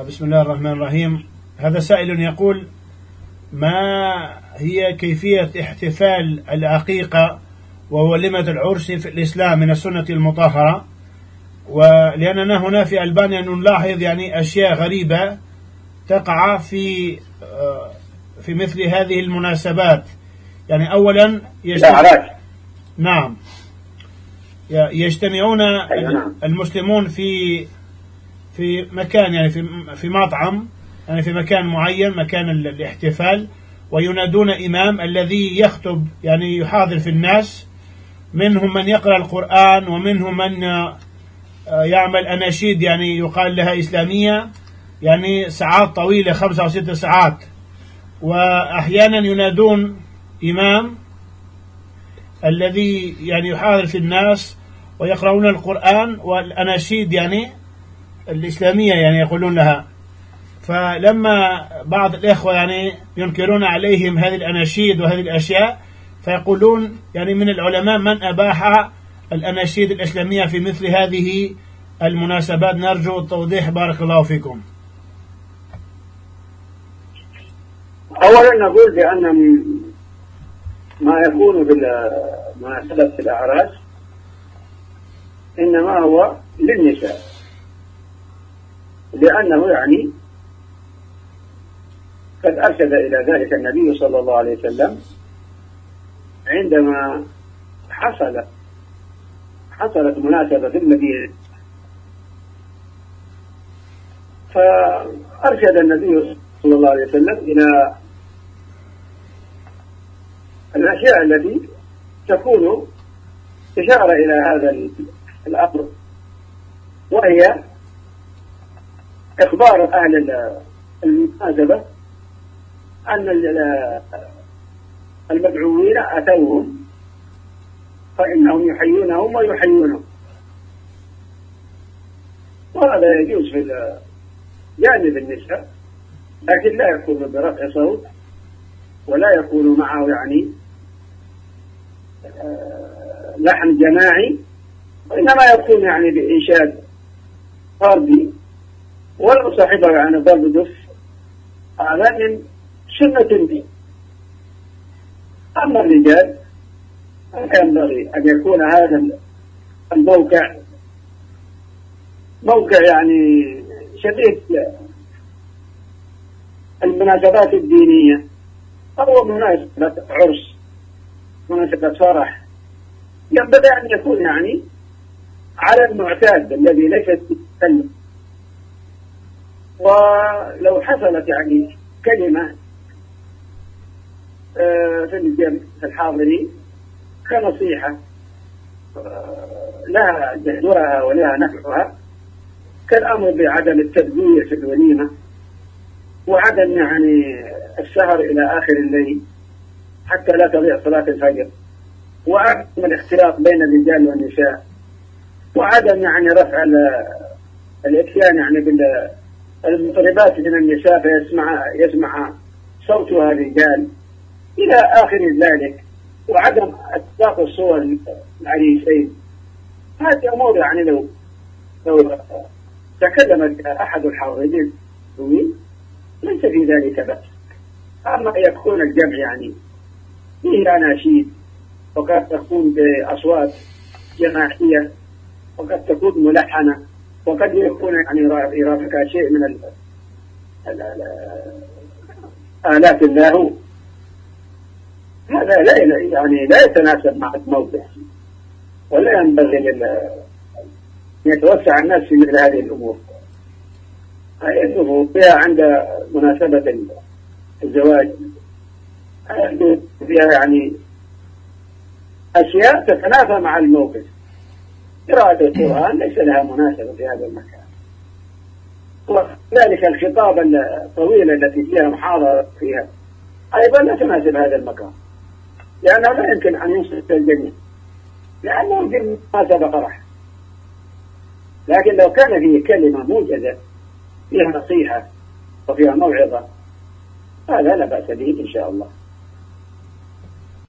بسم الله الرحمن الرحيم. هذا سائل يقول ما هي كيفية احتفال العقيقة ووليمة العرس في الإسلام من السنة المطهرة؟ ولأننا هنا في ألبانيا نلاحظ يعني أشياء غريبة تقع في في مثل هذه المناسبات. يعني أولا يجتمع نعم. يجتمعون أيوة، نعم. المسلمون في في مكان يعني في في مطعم يعني في مكان معين مكان الاحتفال وينادون إمام الذي يخطب يعني يحاضر في الناس منهم من يقرأ القرآن ومنهم من آه، يعمل أناشيد يعني يقال لها إسلامية يعني ساعات طويلة خمسة أو ستة ساعات. وأحيانا ينادون إمام الذي يعني يحاضر في الناس ويقرؤون القرآن والأناشيد يعني الإسلامية يعني يقولون لها فلما بعض الإخوة يعني ينكرون عليهم هذه الأناشيد وهذه الأشياء فيقولون يعني من العلماء من أباح الأناشيد الإسلامية في مثل هذه المناسبات. نرجو التوضيح. بارك الله فيكم. أولا نقول بأن ما يكون في مناسبة الأعراس إنما هو للنساء. لأنه يعني قد أرشد إلى ذلك النبي صلى الله عليه وسلم عندما حصل حصلت مناسبة في المدينة. فأرشد النبي صلى الله عليه وسلم إلى الأشياء التي تكون إشارة إلى هذا الأمر وهي إخبار أهل المناسبة أن المدعوين أتوهم فإنهم يحيونهم ويحيونهم. وهذا يجوز في جانب النساء لكن لا يكون برفع صوت ولا يكون معه يعني آه، لحن جماعي وإنما يكون يعني بإنشاد فردي. ولو صاحبه يعني ضرب دف هذا من سنة الدين أما الرجال ينبغي أن يكون هذا الموقع موقع يعني شديد المناسبات الدينية. أو مناسبة عرس مناسبة فرح. ينبغي أن يكون يعني على المعتاد الذي ليس ولو حصلت يعني كلمة آه، في الجمع الحاضرين كنصيحة آه، لها جهدها ولها نفعها كالأمر بعدم التبذير في الوليمة وعدم يعني السهر إلى آخر الليل حتى لا تضيع صلاة الفجر وعدم الاختلاط بين الرجال والنساء وعدم يعني رفع الإتيان يعني بالمطربات من النساء فيسمع يسمع صوتها الرجال إلى آخر ذلك وعدم اتفاق الصور العريسين هذه أمور يعني لو لو تكلمت أحد الحاضرين ليس في ذلك بأس. أما يكون الجمع يعني فيه أناشيد وقد تكون بأصوات جماعية وقد تكون ملحنة وقد يكون يعني يرافقها شيء من آلات اللاهو هذا لا يعني لا يتناسب مع الموضع ولا ينبغي أن يتوسع الناس في مثل هذه الأمور. أنه فيها عند مناسبة الزواج فيها يعني أشياء تتنافى مع الموقف. القرآن ليس لها مناسبة في هذا المكان. وذلك الخطاب الطويل التي فيها محاضرة فيها أيضا لا تناسب هذا المكان. لأنه لا يمكن أن ينصف الجميع. لأنه يمكن مناسبة فرح لكن لو كان فيه كلمة موجزة فيها نصيحة وفيها موعظة هذا لا بأس به إن شاء الله.